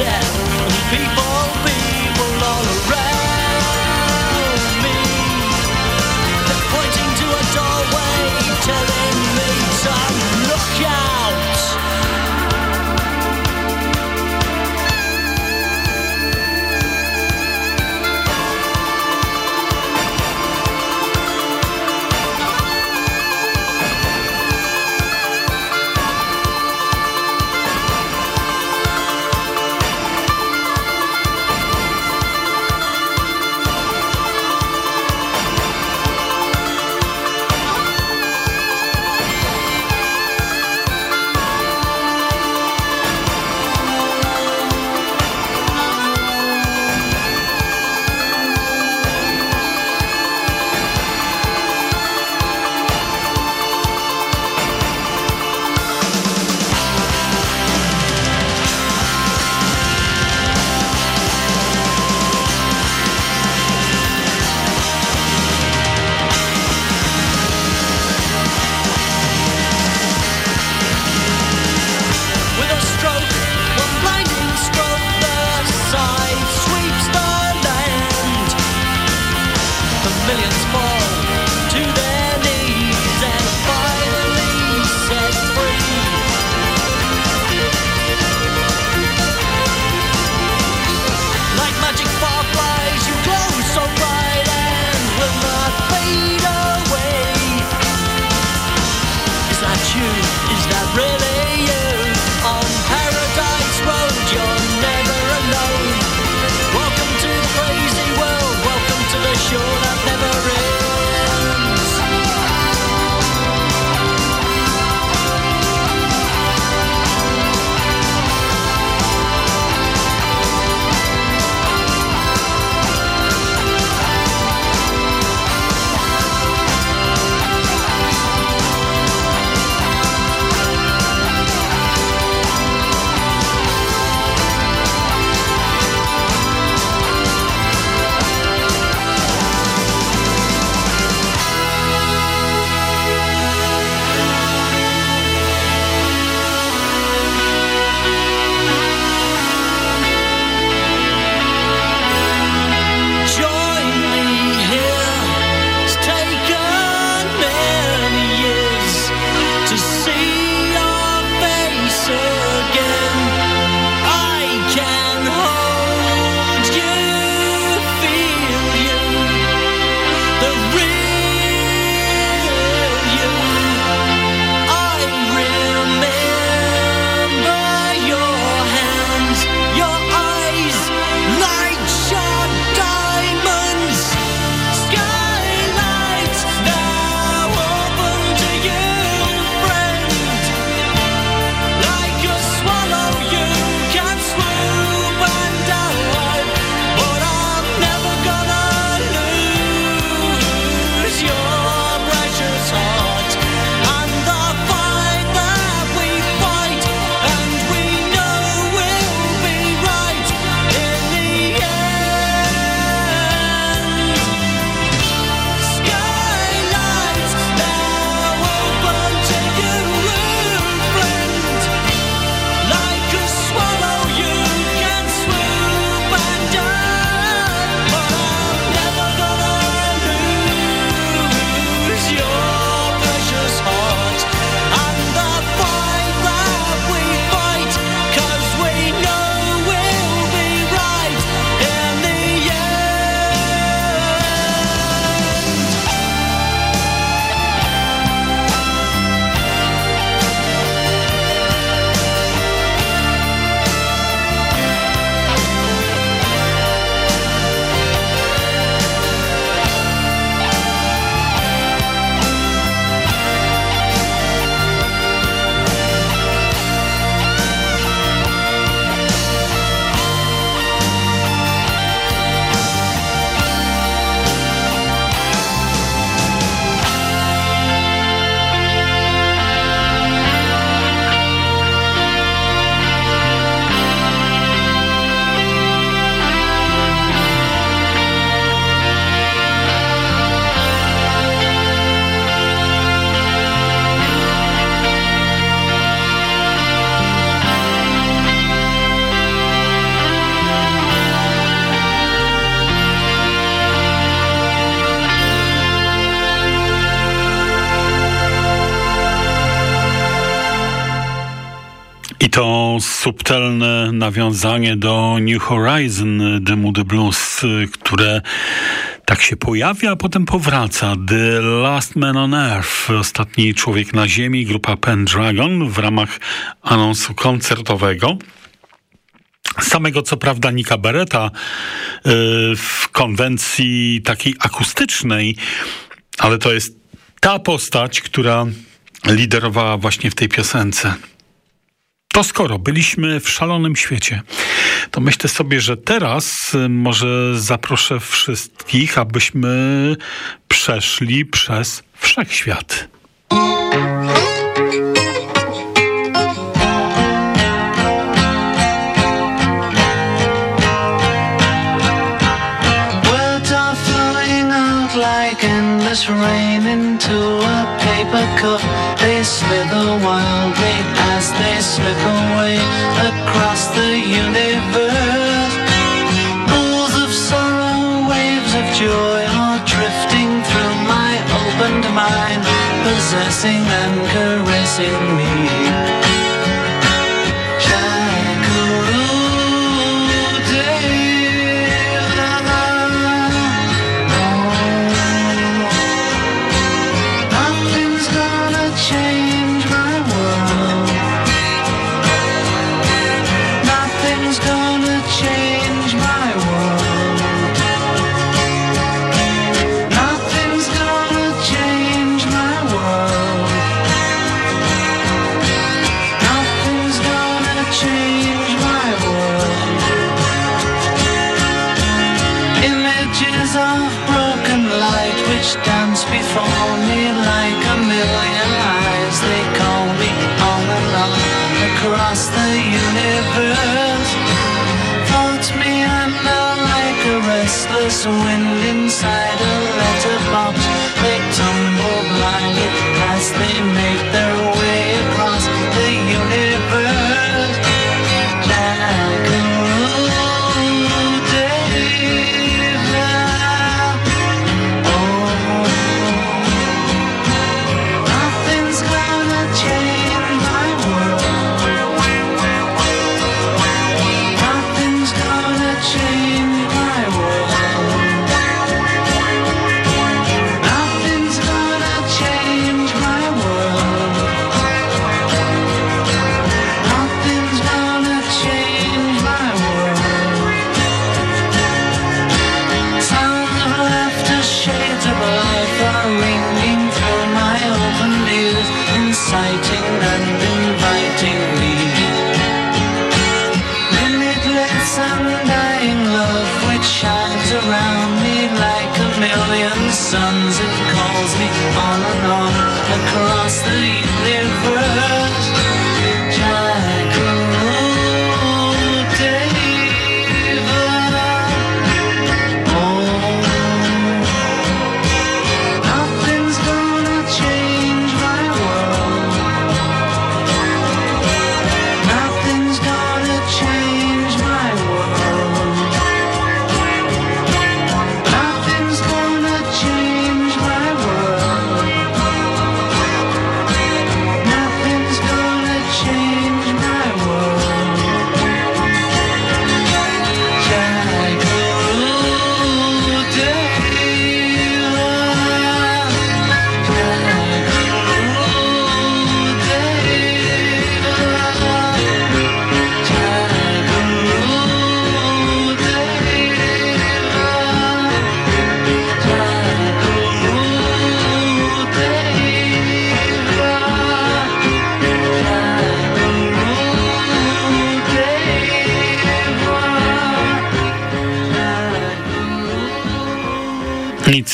death. I to subtelne nawiązanie do New Horizon The Moody Blues, które tak się pojawia, a potem powraca. The Last Man on Earth, ostatni człowiek na Ziemi, grupa Pendragon w ramach anonsu koncertowego. Samego co prawda Nika Beretta y, w konwencji takiej akustycznej, ale to jest ta postać, która liderowała właśnie w tej piosence. To skoro byliśmy w szalonym świecie, to myślę sobie, że teraz y, może zaproszę wszystkich, abyśmy przeszli przez wszechświat. rain into a paper cup. They slither wildly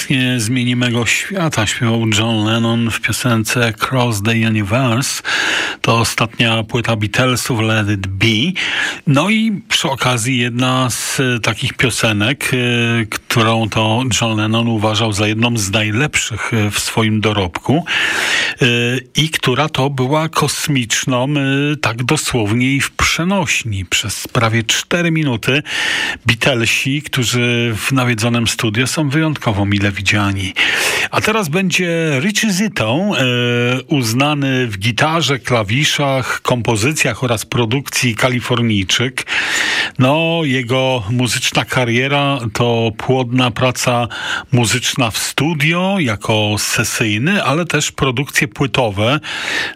Nic nie zmieni mego świata, śpiewał John Lennon w piosence Cross the Universe. To ostatnia płyta Beatlesów, Let It Be. No i przy okazji jedna z takich piosenek, y, którą to John Lennon uważał za jedną z najlepszych y, w swoim dorobku i która to była kosmiczną, tak dosłownie i w przenośni. Przez prawie cztery minuty Beatlesi, którzy w nawiedzonym studio są wyjątkowo mile widziani. A teraz będzie Richie Zitton, e, uznany w gitarze, klawiszach, kompozycjach oraz produkcji kalifornijczyk. No, jego muzyczna kariera to płodna praca muzyczna w studio jako sesyjny, ale też produkcje płytowe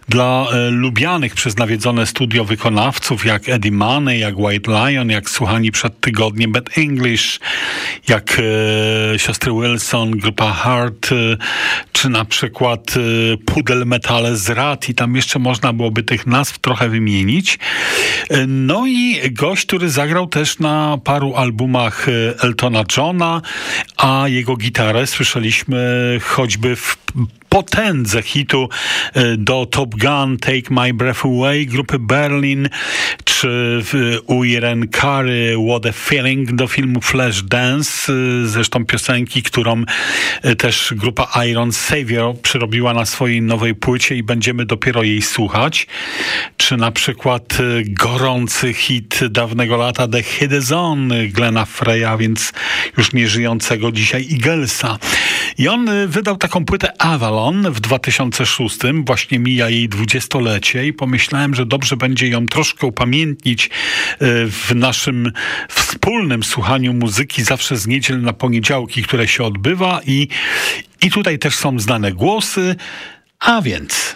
dla e, lubianych przez nawiedzone studio wykonawców jak Eddie Money, jak White Lion, jak słuchani przed tygodniem Bad English, jak e, siostry Wilson, grupa Heart, e, czy na przykład e, Pudel Metale z Rat i tam jeszcze można byłoby tych nazw trochę wymienić. E, no i gość, który zagrał też na paru albumach Eltona Johna, a jego gitarę słyszeliśmy choćby w potędze hitu e, do Top Gun, Take My Breath Away grupy Berlin, czy u Irene Curry What a Feeling do filmu Flash Dance, e, zresztą piosenki, którą e, też grupa Iron Savior przyrobiła na swojej nowej płycie i będziemy dopiero jej słuchać, czy na przykład gorący hit dawnego lata The Hidden Glena Freya, więc już nieżyjącego dzisiaj Eaglesa. I on wydał taką płytę Avalon, w 2006, właśnie mija jej dwudziestolecie i pomyślałem, że dobrze będzie ją troszkę upamiętnić e, w naszym wspólnym słuchaniu muzyki zawsze z niedziel na poniedziałki, które się odbywa i, i tutaj też są znane głosy, a więc...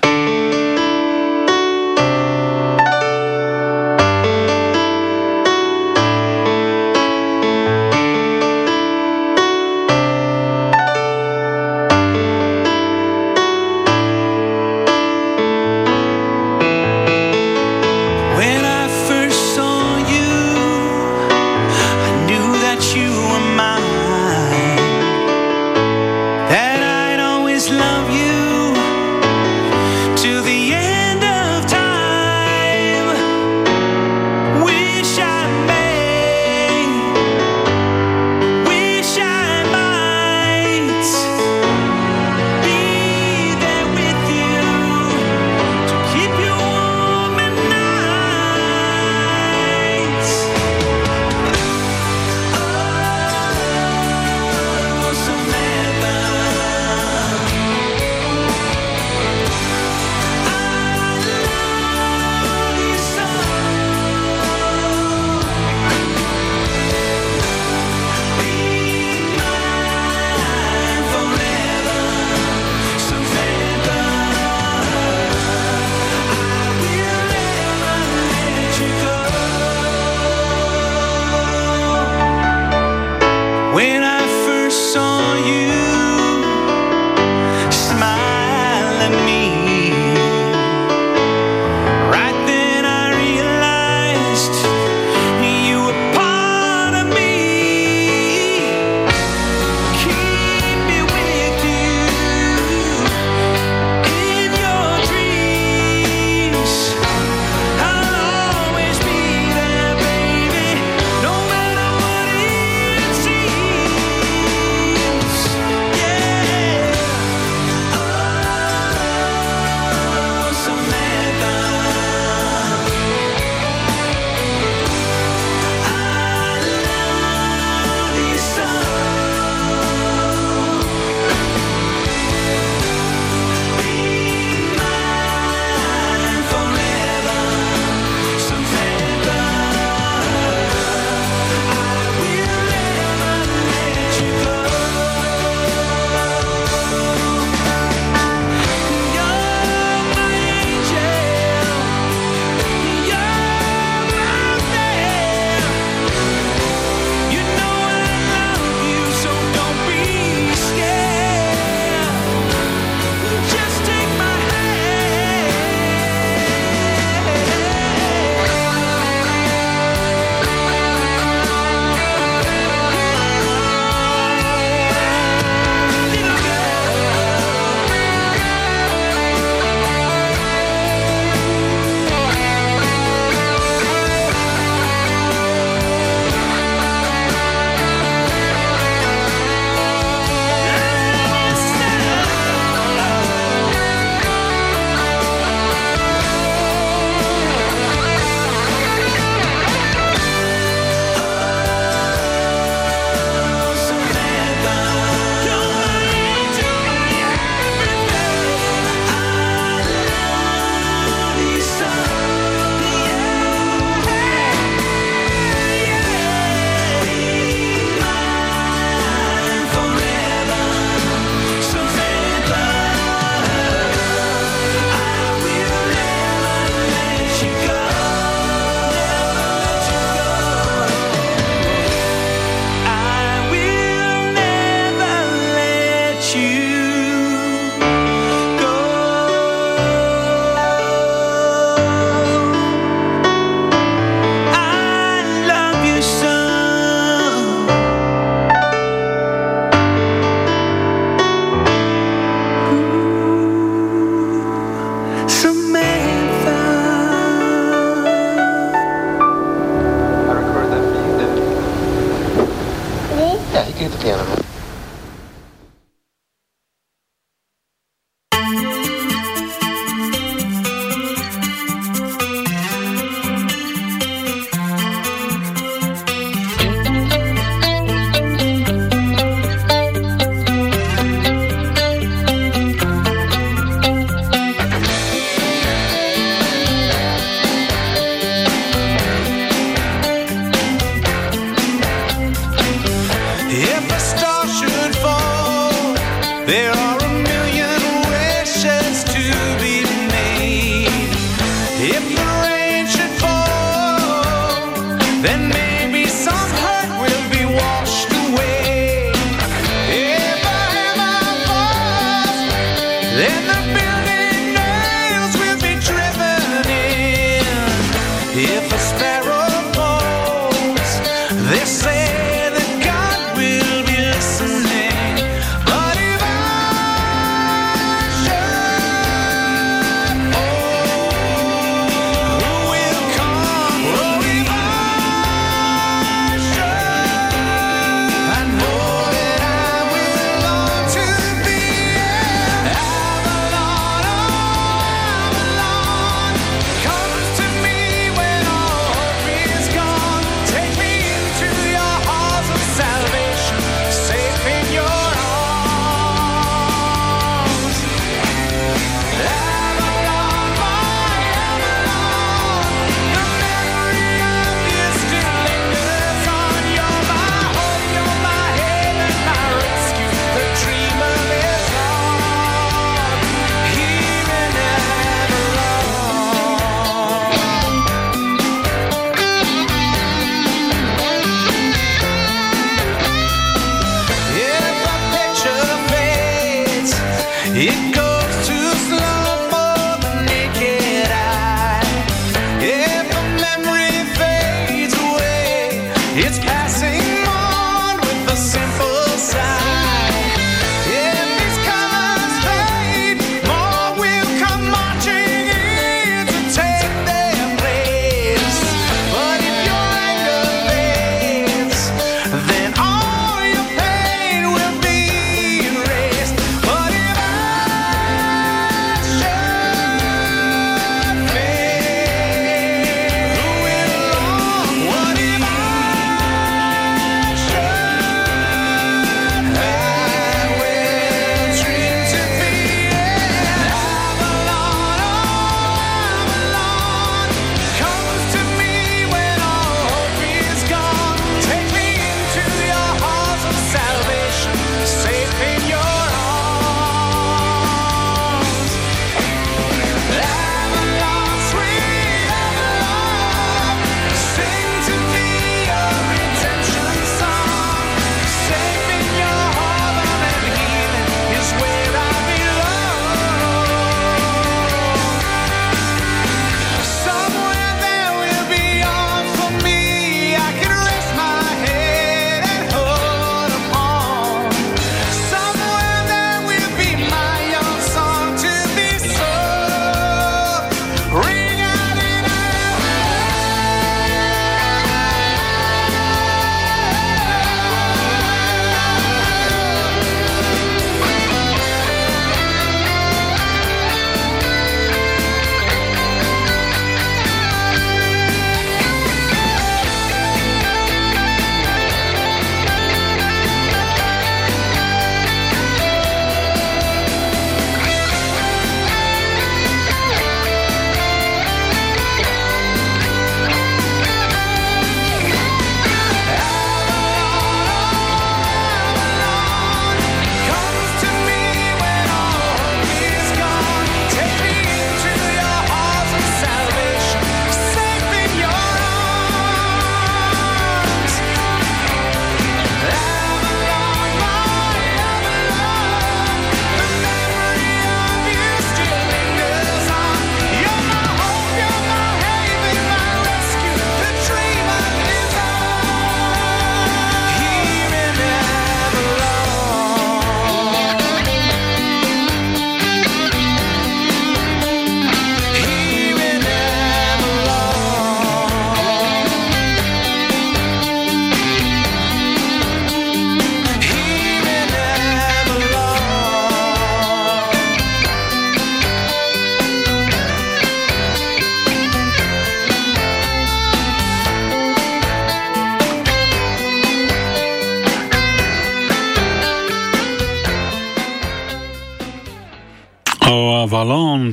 smile at me. Yeah.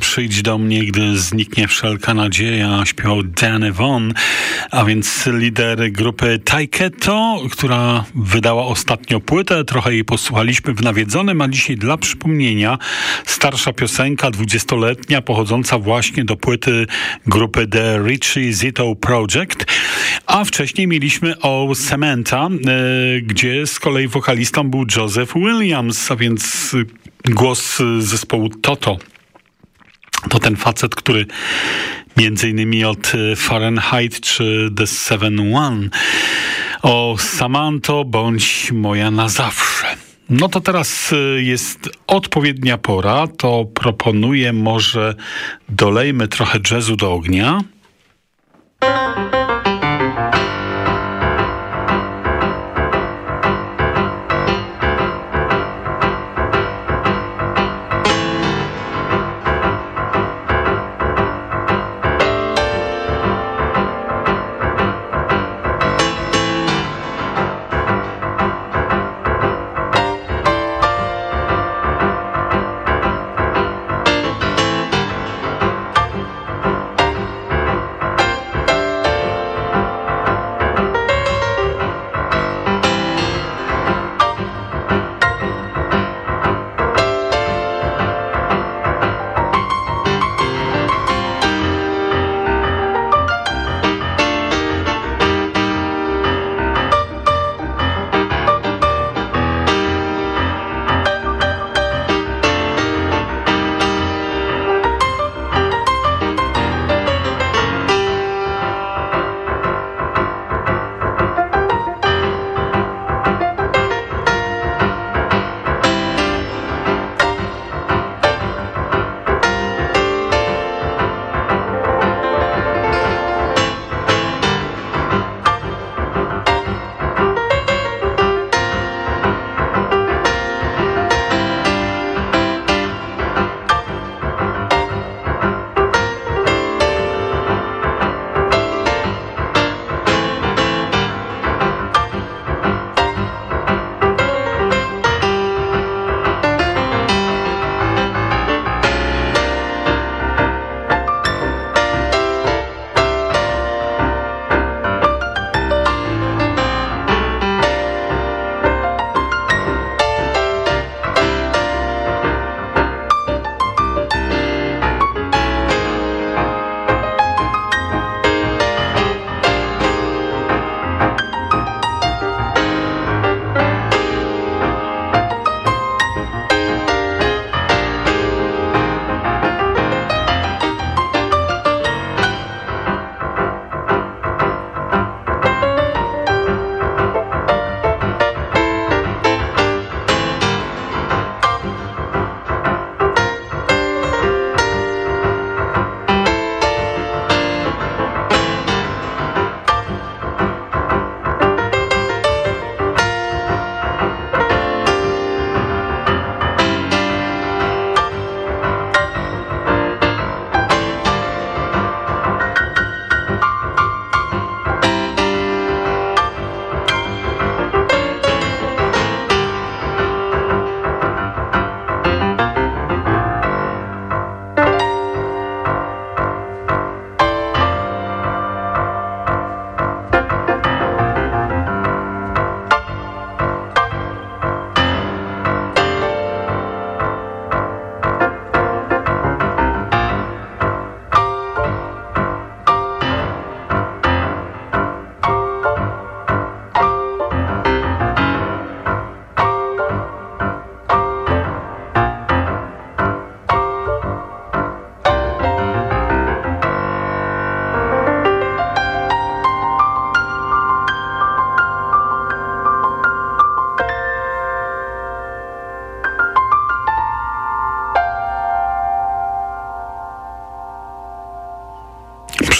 Przyjdź do mnie, gdy zniknie wszelka nadzieja, śpiewał Danny Von, a więc lider grupy Taiketo, która wydała ostatnio płytę, trochę jej posłuchaliśmy w Nawiedzonym, a dzisiaj dla przypomnienia starsza piosenka, dwudziestoletnia, pochodząca właśnie do płyty grupy The Richie Zito Project, a wcześniej mieliśmy o Cementa, e, gdzie z kolei wokalistą był Joseph Williams, a więc głos zespołu Toto. To ten facet, który między innymi od Fahrenheit czy The Seven One o Samanto bądź moja na zawsze. No to teraz jest odpowiednia pora, to proponuję może dolejmy trochę jazzu do ognia.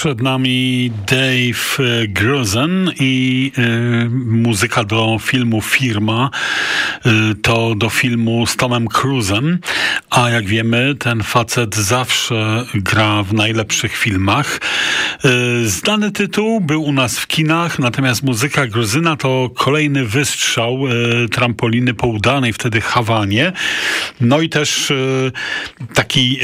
Przed nami Dave Gruzen i y, muzyka do filmu Firma. Y, to do filmu z Tomem Cruise'em, a jak wiemy, ten facet zawsze gra w najlepszych filmach. Y, znany tytuł był u nas w kinach, natomiast muzyka Gruzyna to kolejny wystrzał y, trampoliny po udanej wtedy Hawanie. No i też y, taki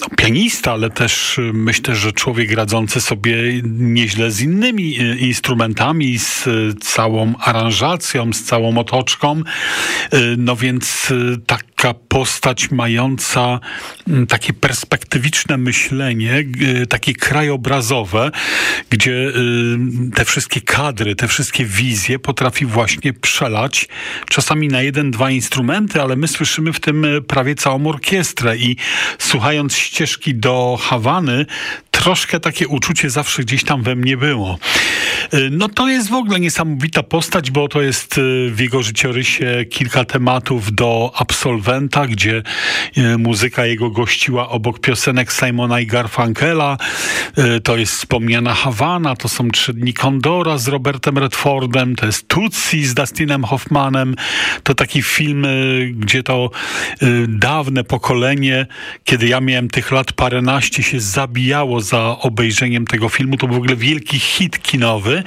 no, pianista, ale też myślę, że człowiek radzący sobie nieźle z innymi instrumentami, z całą aranżacją, z całą otoczką. No więc taka postać mająca mm, takie perspektywiczne myślenie, takie krajobrazowe, gdzie te wszystkie kadry, te wszystkie wizje potrafi właśnie przelać czasami na jeden, dwa instrumenty, ale my słyszymy w tym prawie całą orkiestrę. I słuchając ścieżki do Hawany, troszkę takie uczucie zawsze gdzieś tam we mnie było. Y, no to jest w ogóle niesamowita postać, bo to jest y, w jego życiorysie kilka tematów do absolwenta, gdzie y, muzyka jego gościła obok piosenek Simona i Garfunkela. To jest wspomniana Hawana, to są Trzy dni Kondora z Robertem Redfordem, to jest Tutsi z Dustinem Hoffmanem. To taki film, gdzie to dawne pokolenie, kiedy ja miałem tych lat paręnaście, się zabijało za obejrzeniem tego filmu. To był w ogóle wielki hit kinowy.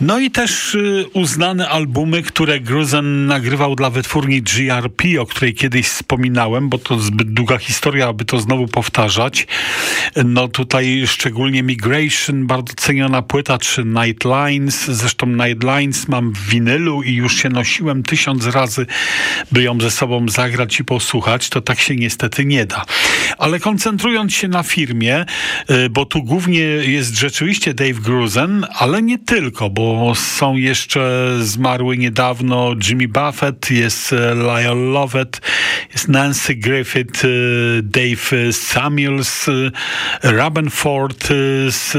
No i też y, uznane albumy, które Gruzen nagrywał dla wytwórni GRP, o której kiedyś wspominałem, bo to zbyt długa historia, aby to znowu powtarzać. No tutaj szczególnie Migration, bardzo ceniona płyta, czy Nightlines. Zresztą Nightlines mam w winylu i już się nosiłem tysiąc razy, by ją ze sobą zagrać i posłuchać. To tak się niestety nie da. Ale koncentrując się na firmie, bo tu głównie jest rzeczywiście Dave Gruzen, ale nie tylko, bo są jeszcze zmarły niedawno Jimmy Buffett, jest e, Lyle Lovett, Nancy Griffith, e, Dave Samuels, e, Rabenford z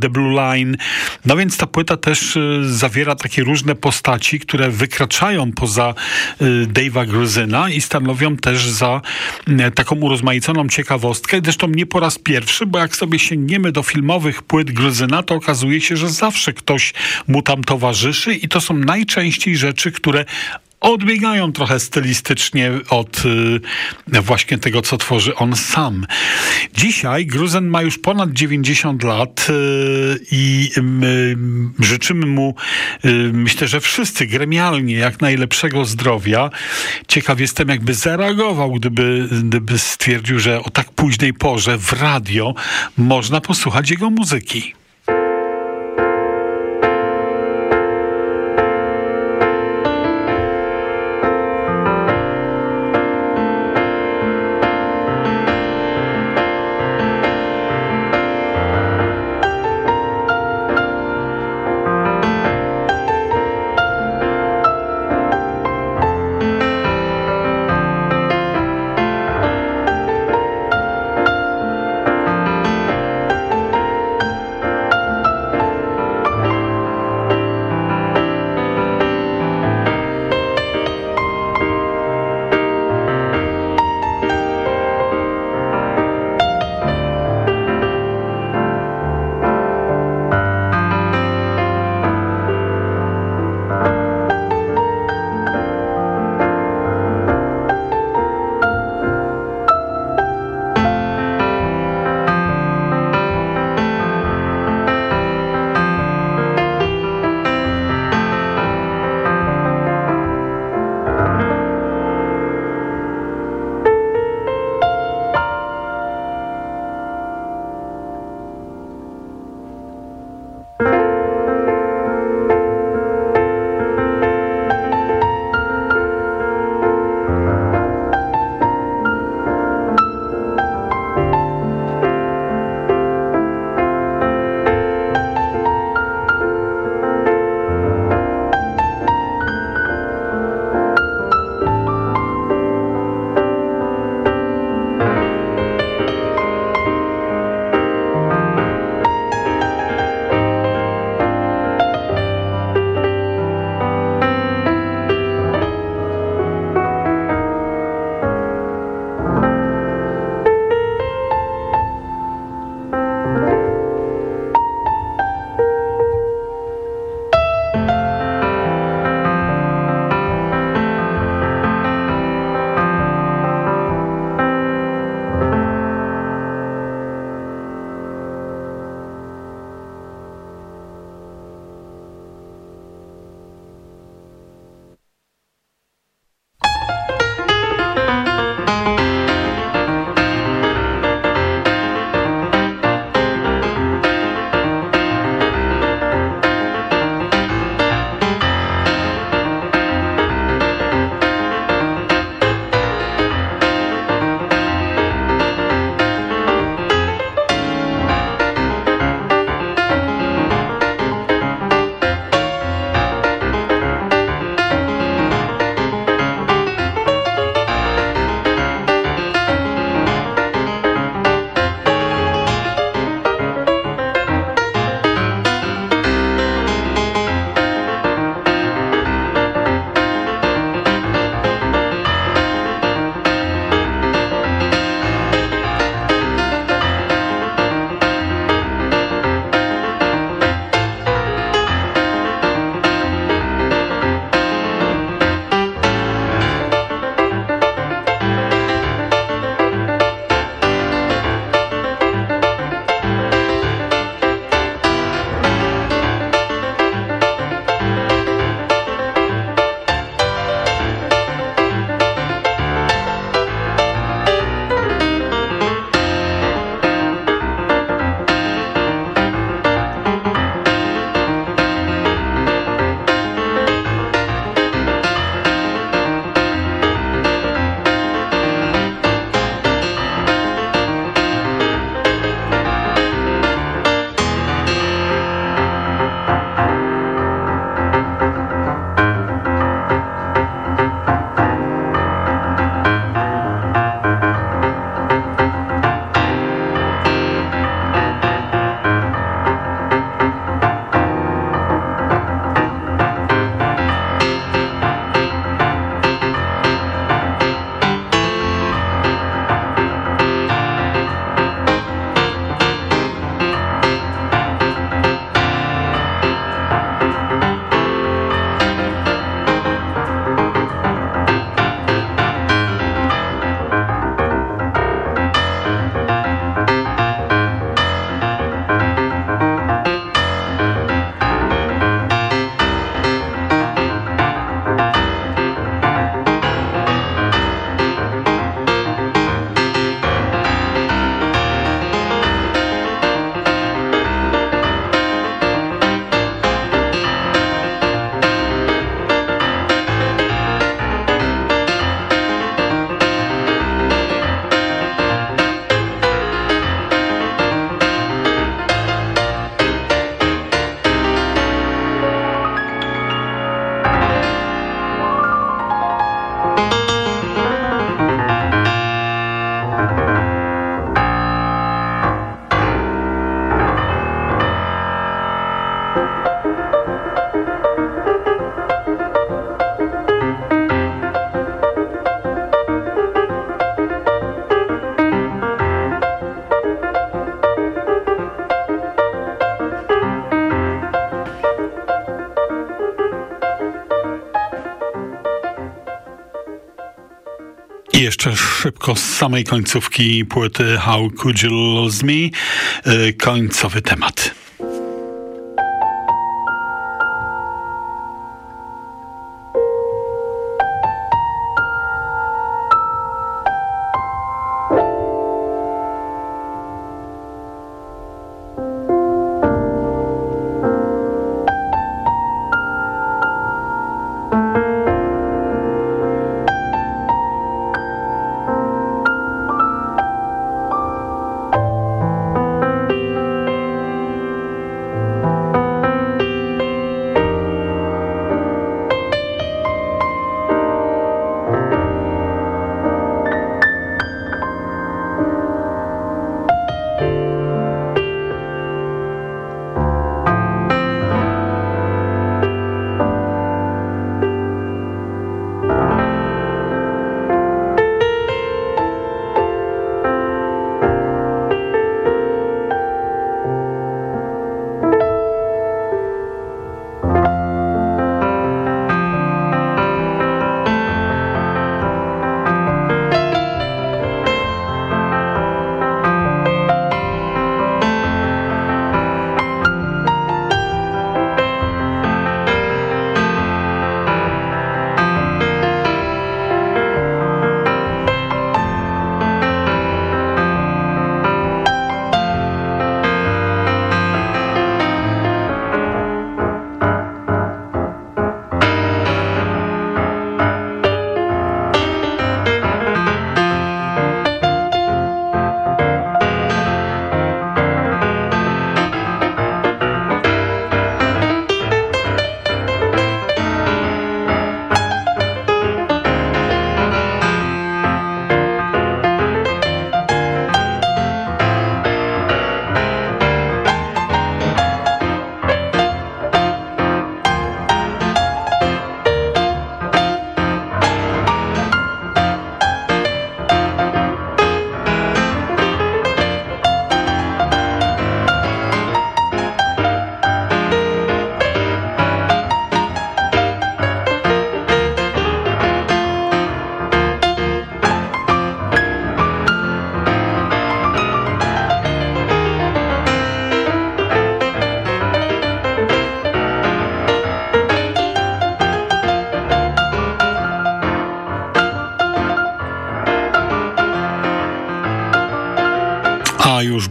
The Blue Line. No więc ta płyta też zawiera takie różne postaci, które wykraczają poza Dave'a Gruzyna i stanowią też za taką urozmaiconą ciekawostkę. Zresztą nie po raz pierwszy, bo jak sobie sięgniemy do filmowych płyt Gruzyna, to okazuje się, że zawsze ktoś mu tam towarzyszy i to są najczęściej rzeczy, które odbiegają trochę stylistycznie od y, właśnie tego, co tworzy on sam. Dzisiaj Gruzen ma już ponad 90 lat y, i my życzymy mu, y, myślę, że wszyscy gremialnie jak najlepszego zdrowia. Ciekaw jestem, jakby zareagował, gdyby, gdyby stwierdził, że o tak późnej porze w radio można posłuchać jego muzyki. Jeszcze szybko z samej końcówki płyty How Could You Lose Me, y, końcowy temat.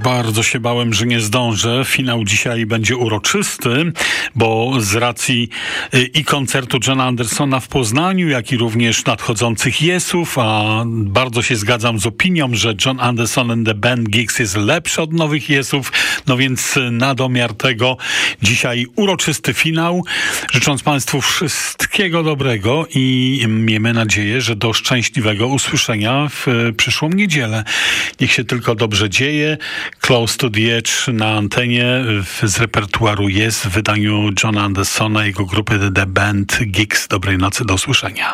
Bardzo się bałem, że nie zdążę. Finał dzisiaj będzie uroczysty, bo z racji y, i koncertu Johna Andersona w Poznaniu, jak i również nadchodzących Jesów, a bardzo się zgadzam z opinią, że John Anderson and the Band Gigs jest lepszy od nowych Jesów, no więc na domiar tego dzisiaj uroczysty finał. Życząc Państwu wszystkiego dobrego i miejmy nadzieję, że do szczęśliwego usłyszenia w przyszłą niedzielę. Niech się tylko dobrze dzieje. Close to the Edge na antenie z repertuaru jest w wydaniu Johna Andersona, jego grupy The Band Gigs. Dobrej nocy, do usłyszenia.